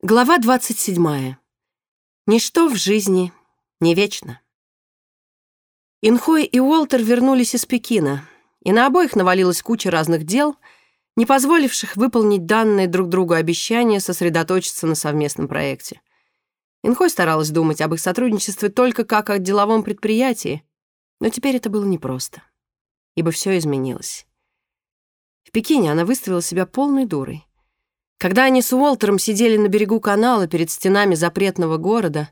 Глава 27. Ничто в жизни не вечно. Инхой и Уолтер вернулись из Пекина, и на обоих навалилась куча разных дел, не позволивших выполнить данные друг другу обещания сосредоточиться на совместном проекте. Инхой старалась думать об их сотрудничестве только как о деловом предприятии, но теперь это было непросто, ибо все изменилось. В Пекине она выставила себя полной дурой. Когда они с Уолтером сидели на берегу канала перед стенами запретного города,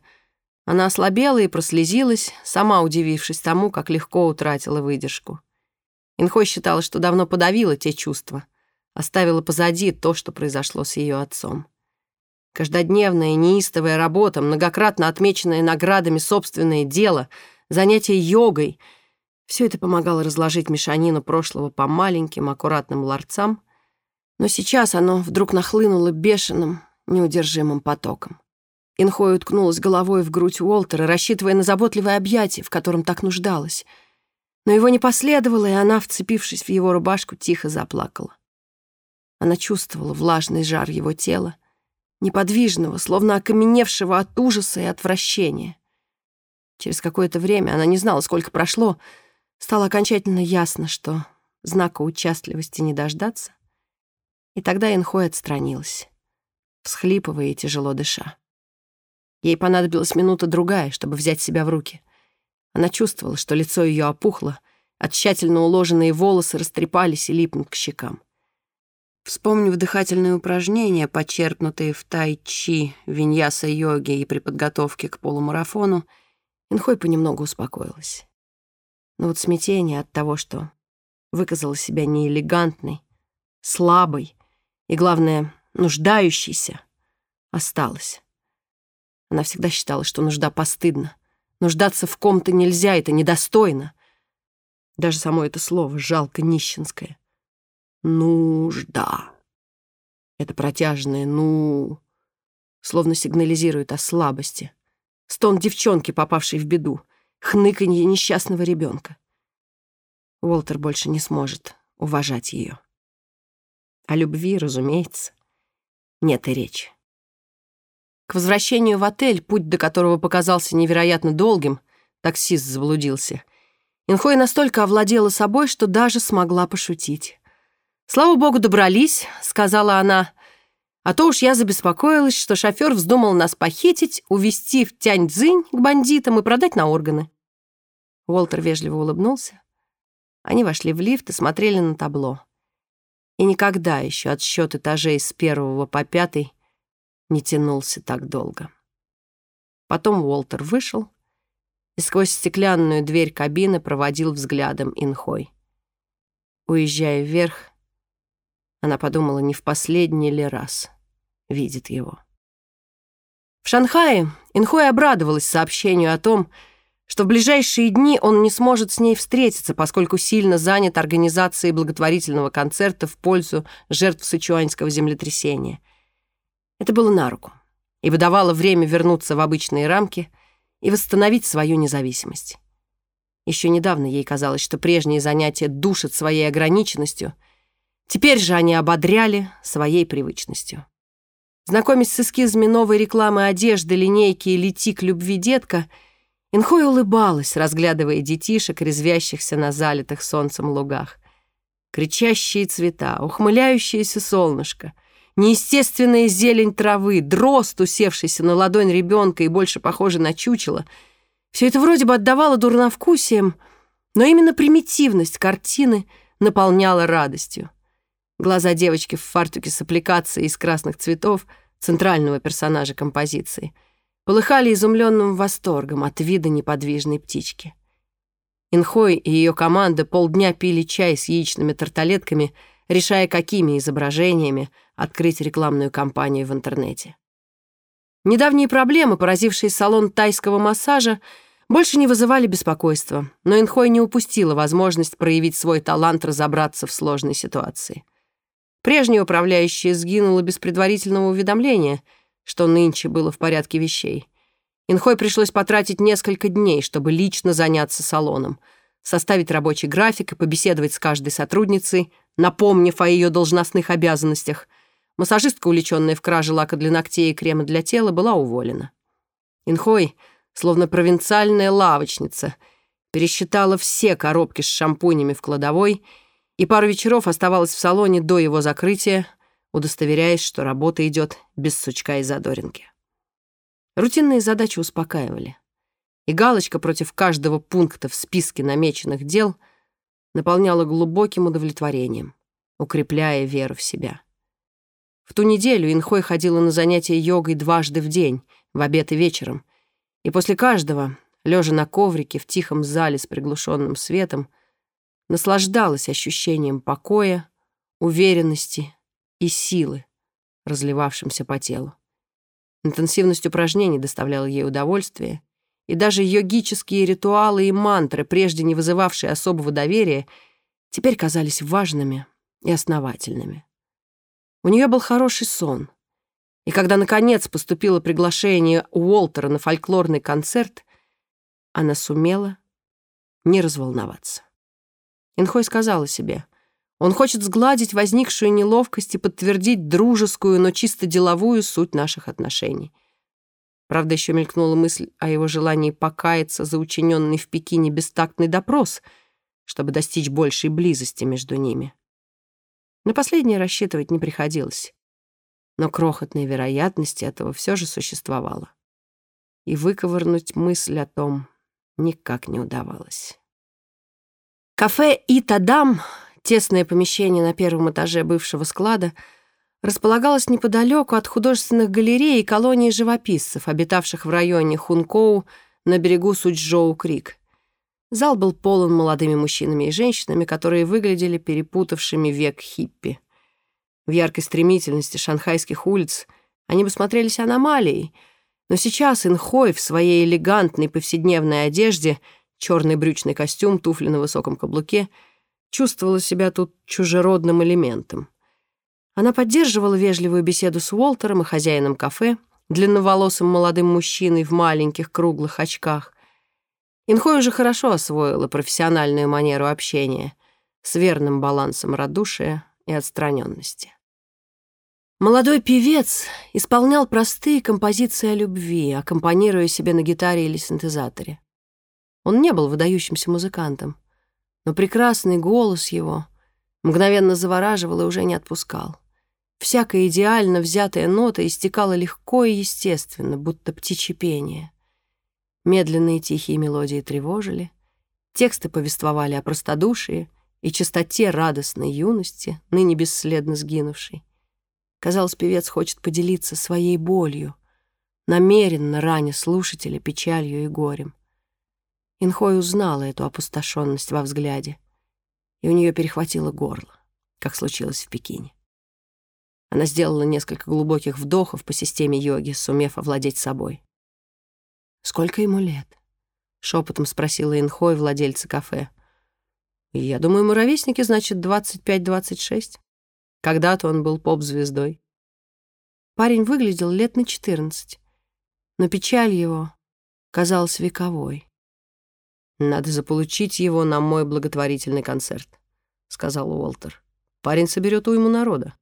она ослабела и прослезилась, сама удивившись тому, как легко утратила выдержку. Инхой считала, что давно подавила те чувства, оставила позади то, что произошло с ее отцом. Каждодневная неистовая работа, многократно отмеченная наградами собственное дело, занятие йогой — все это помогало разложить мешанину прошлого по маленьким, аккуратным ларцам но сейчас оно вдруг нахлынуло бешеным, неудержимым потоком. Инхой уткнулась головой в грудь Уолтера, рассчитывая на заботливое объятие, в котором так нуждалась. Но его не последовало, и она, вцепившись в его рубашку, тихо заплакала. Она чувствовала влажный жар его тела, неподвижного, словно окаменевшего от ужаса и отвращения. Через какое-то время, она не знала, сколько прошло, стало окончательно ясно, что знака участливости не дождаться, и тогда Инхой отстранилась, всхлипывая и тяжело дыша. Ей понадобилась минута-другая, чтобы взять себя в руки. Она чувствовала, что лицо ее опухло, а тщательно уложенные волосы растрепались и липнут к щекам. Вспомнив дыхательные упражнения, почерпнутые в тай-чи, виньяса-йоге и при подготовке к полумарафону, Инхой понемногу успокоилась. Но вот смятение от того, что выказала себя неэлегантной, слабой, и, главное, нуждающейся, осталась. Она всегда считала, что нужда постыдна. Нуждаться в ком-то нельзя, это недостойно. Даже само это слово жалко нищенское. Нужда. Это протяжное «ну» словно сигнализирует о слабости. Стон девчонки, попавшей в беду, хныканье несчастного ребенка. Уолтер больше не сможет уважать ее. О любви, разумеется, нет и речи. К возвращению в отель, путь до которого показался невероятно долгим, таксист заблудился. Инхой настолько овладела собой, что даже смогла пошутить. «Слава богу, добрались», — сказала она. «А то уж я забеспокоилась, что шофер вздумал нас похитить, увезти в Тяньцзинь к бандитам и продать на органы». Уолтер вежливо улыбнулся. Они вошли в лифт и смотрели на табло и никогда еще отсчет этажей с первого по пятый не тянулся так долго. Потом Уолтер вышел и сквозь стеклянную дверь кабины проводил взглядом Инхой. Уезжая вверх, она подумала, не в последний ли раз видит его. В Шанхае Инхой обрадовалась сообщению о том, что в ближайшие дни он не сможет с ней встретиться, поскольку сильно занят организацией благотворительного концерта в пользу жертв сычуанского землетрясения. Это было на руку и выдавало время вернуться в обычные рамки и восстановить свою независимость. Еще недавно ей казалось, что прежние занятия душат своей ограниченностью, теперь же они ободряли своей привычностью. Знакомясь с эскизами новой рекламы одежды, линейки «Лети к любви, детка», Инхой улыбалась, разглядывая детишек, резвящихся на залитых солнцем лугах. Кричащие цвета, ухмыляющееся солнышко, неестественная зелень травы, дрозд, усевшийся на ладонь ребенка и больше похожий на чучело — все это вроде бы отдавало дурновкусием, но именно примитивность картины наполняла радостью. Глаза девочки в фартуке с аппликацией из красных цветов, центрального персонажа композиции — полыхали изумленным восторгом от вида неподвижной птички. Инхой и ее команда полдня пили чай с яичными тарталетками, решая, какими изображениями открыть рекламную кампанию в интернете. Недавние проблемы, поразившие салон тайского массажа, больше не вызывали беспокойства, но Инхой не упустила возможность проявить свой талант разобраться в сложной ситуации. Прежняя управляющая сгинула без предварительного уведомления — что нынче было в порядке вещей. Инхой пришлось потратить несколько дней, чтобы лично заняться салоном, составить рабочий график и побеседовать с каждой сотрудницей, напомнив о ее должностных обязанностях. Массажистка, увлеченная в краже лака для ногтей и крема для тела, была уволена. Инхой, словно провинциальная лавочница, пересчитала все коробки с шампунями в кладовой и пару вечеров оставалась в салоне до его закрытия, удостоверяясь, что работа идет без сучка и задоринки. Рутинные задачи успокаивали, и галочка против каждого пункта в списке намеченных дел наполняла глубоким удовлетворением, укрепляя веру в себя. В ту неделю Инхой ходила на занятия йогой дважды в день, в обед и вечером. И после каждого, лежа на коврике в тихом зале с приглушенным светом, наслаждалась ощущением покоя, уверенности и силы, разливавшимся по телу. Интенсивность упражнений доставляла ей удовольствие, и даже йогические ритуалы и мантры, прежде не вызывавшие особого доверия, теперь казались важными и основательными. У нее был хороший сон. И когда, наконец, поступило приглашение Уолтера на фольклорный концерт, она сумела не разволноваться. Инхой сказала себе, он хочет сгладить возникшую неловкость и подтвердить дружескую, но чисто деловую суть наших отношений. Правда, еще мелькнула мысль о его желании покаяться за учиненный в Пекине бестактный допрос, чтобы достичь большей близости между ними. На последнее рассчитывать не приходилось. Но крохотная вероятность этого все же существовала. И выковырнуть мысль о том никак не удавалось. Кафе «Итадам», тесное помещение на первом этаже бывшего склада, располагалось неподалеку от художественных галерей и колонии живописцев, обитавших в районе Хункоу на берегу Суджоу-Крик. Зал был полон молодыми мужчинами и женщинами, которые выглядели перепутавшими век хиппи. В яркой стремительности шанхайских улиц они бы смотрелись аномалией, но сейчас Инхой в своей элегантной повседневной одежде, черный брючный костюм, туфли на высоком каблуке, чувствовала себя тут чужеродным элементом. Она поддерживала вежливую беседу с Уолтером и хозяином кафе, длинноволосым молодым мужчиной в маленьких круглых очках, Инхой уже хорошо освоила профессиональную манеру общения с верным балансом радушия и отстраненности. Молодой певец исполнял простые композиции о любви, аккомпанируя себе на гитаре или синтезаторе. Он не был выдающимся музыкантом, но прекрасный голос его мгновенно завораживал и уже не отпускал. Всякая идеально взятая нота истекала легко и естественно, будто птичье пение. Медленные тихие мелодии тревожили, тексты повествовали о простодушии и чистоте радостной юности, ныне бесследно сгинувшей. Казалось, певец хочет поделиться своей болью, намеренно раня слушателя печалью и горем. Инхой узнала эту опустошенность во взгляде, и у нее перехватило горло, как случилось в Пекине. Она сделала несколько глубоких вдохов по системе йоги, сумев овладеть собой. «Сколько ему лет?» — шепотом спросила Инхой, владельца кафе. «Я думаю, мы ровесники, значит, 25-26. Когда-то он был поп-звездой». Парень выглядел лет на 14, но печаль его казалась вековой. «Надо заполучить его на мой благотворительный концерт», — сказал Уолтер. «Парень соберет уйму народа».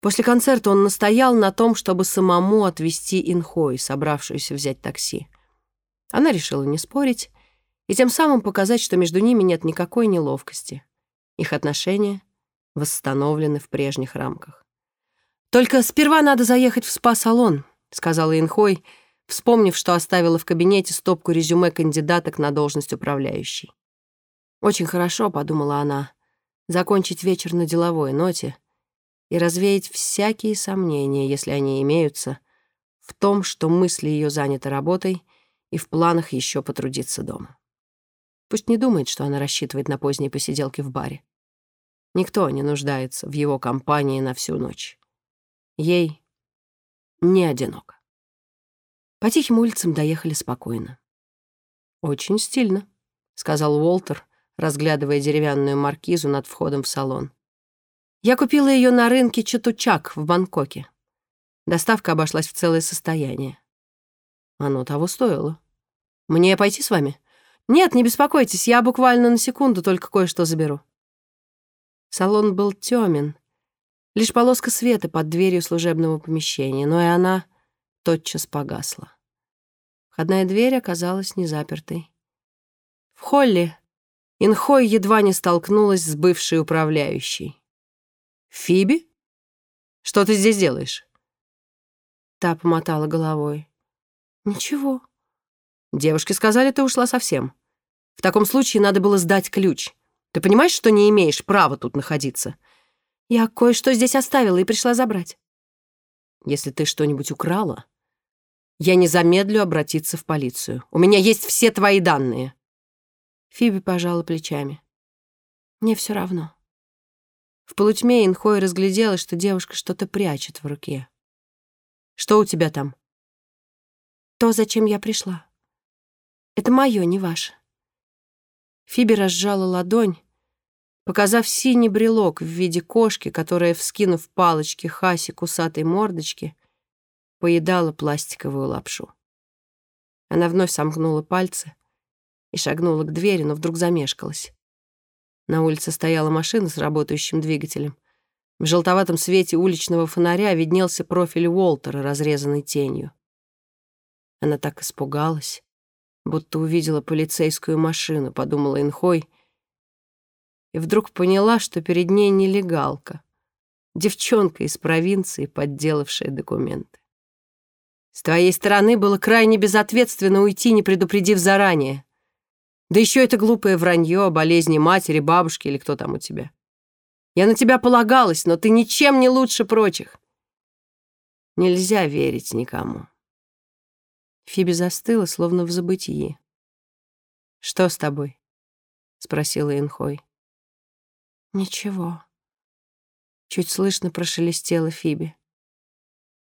После концерта он настоял на том, чтобы самому отвезти Инхой, собравшуюся взять такси. Она решила не спорить и тем самым показать, что между ними нет никакой неловкости. Их отношения восстановлены в прежних рамках. «Только сперва надо заехать в спа-салон», — сказала Инхой, вспомнив, что оставила в кабинете стопку резюме кандидаток на должность управляющей. «Очень хорошо», — подумала она, — «закончить вечер на деловой ноте» и развеять всякие сомнения, если они имеются, в том, что мысли ее заняты работой и в планах еще потрудиться дома. Пусть не думает, что она рассчитывает на поздние посиделки в баре. Никто не нуждается в его компании на всю ночь. Ей не одиноко. По тихим улицам доехали спокойно. «Очень стильно», — сказал Уолтер, разглядывая деревянную маркизу над входом в салон. Я купила ее на рынке Чатучак в Бангкоке. Доставка обошлась в целое состояние. Оно того стоило. Мне пойти с вами? Нет, не беспокойтесь, я буквально на секунду только кое-что заберу. Салон был тёмен, Лишь полоска света под дверью служебного помещения, но и она тотчас погасла. Входная дверь оказалась незапертой. В холле Инхой едва не столкнулась с бывшей управляющей. «Фиби? Что ты здесь делаешь?» Та помотала головой. «Ничего». Девушки сказали, ты ушла совсем. В таком случае надо было сдать ключ. Ты понимаешь, что не имеешь права тут находиться? Я кое-что здесь оставила и пришла забрать. Если ты что-нибудь украла, я не замедлю обратиться в полицию. У меня есть все твои данные. Фиби пожала плечами. Мне все равно. В полутьме Инхой разглядела, что девушка что-то прячет в руке. Что у тебя там? То, зачем я пришла. Это мое, не ваше. Фиби разжала ладонь, показав синий брелок в виде кошки, которая, вскинув палочки Хаси кусатой мордочки, поедала пластиковую лапшу. Она вновь сомкнула пальцы и шагнула к двери, но вдруг замешкалась. На улице стояла машина с работающим двигателем. В желтоватом свете уличного фонаря виднелся профиль Уолтера, разрезанный тенью. Она так испугалась, будто увидела полицейскую машину, подумала Инхой, и вдруг поняла, что перед ней нелегалка, девчонка из провинции, подделавшая документы. С твоей стороны было крайне безответственно уйти, не предупредив заранее. Да еще это глупое вранье о болезни матери, бабушки или кто там у тебя. Я на тебя полагалась, но ты ничем не лучше прочих. Нельзя верить никому. Фиби застыла, словно в забытии. «Что с тобой?» — спросила Инхой. «Ничего». Чуть слышно прошелестела Фиби.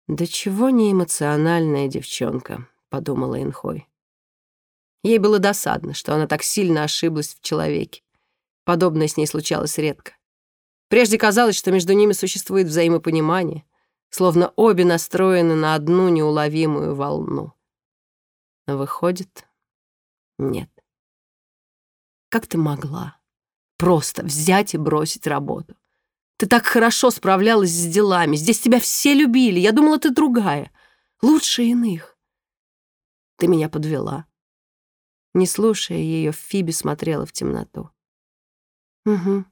«Да чего не эмоциональная девчонка», — подумала Инхой. Ей было досадно, что она так сильно ошиблась в человеке. Подобное с ней случалось редко. Прежде казалось, что между ними существует взаимопонимание, словно обе настроены на одну неуловимую волну. Но выходит, нет. Как ты могла просто взять и бросить работу? Ты так хорошо справлялась с делами, здесь тебя все любили, я думала, ты другая, лучше иных. Ты меня подвела. Не слушая ее, Фиби смотрела в темноту. «Угу»,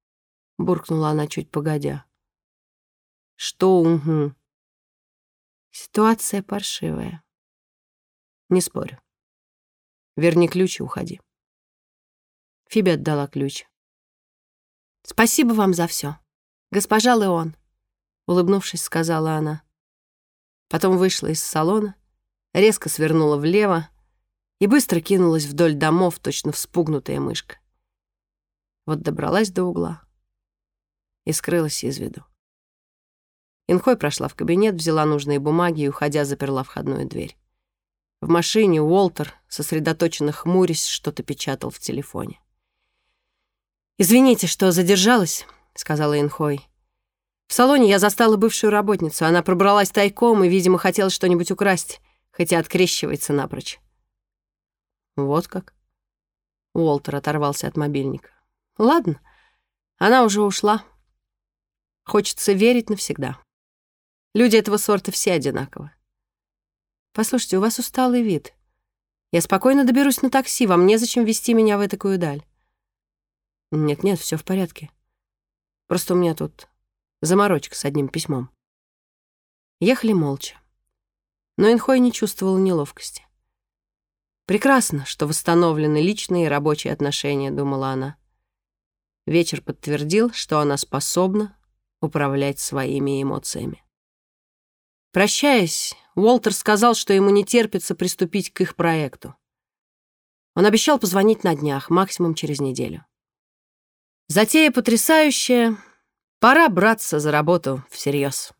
— буркнула она чуть погодя. «Что угу?» «Ситуация паршивая. Не спорю. Верни ключ и уходи. Фиби отдала ключ. «Спасибо вам за все, госпожа Леон», — улыбнувшись, сказала она. Потом вышла из салона, резко свернула влево и быстро кинулась вдоль домов, точно вспугнутая мышка. Вот добралась до угла и скрылась из виду. Инхой прошла в кабинет, взяла нужные бумаги и, уходя, заперла входную дверь. В машине Уолтер, сосредоточенно хмурясь, что-то печатал в телефоне. «Извините, что задержалась», — сказала Инхой. «В салоне я застала бывшую работницу. Она пробралась тайком и, видимо, хотела что-нибудь украсть, хотя открещивается напрочь». «Вот как?» Уолтер оторвался от мобильника. «Ладно, она уже ушла. Хочется верить навсегда. Люди этого сорта все одинаковы. «Послушайте, у вас усталый вид. Я спокойно доберусь на такси, вам незачем вести меня в такую даль». «Нет-нет, все в порядке. Просто у меня тут заморочка с одним письмом». Ехали молча. Но Инхой не чувствовал неловкости. «Прекрасно, что восстановлены личные и рабочие отношения», — думала она. Вечер подтвердил, что она способна управлять своими эмоциями. Прощаясь, Уолтер сказал, что ему не терпится приступить к их проекту. Он обещал позвонить на днях, максимум через неделю. Затея потрясающая. Пора браться за работу всерьез.